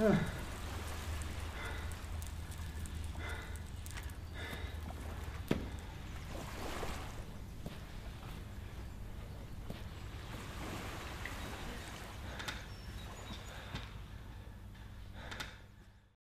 Uh.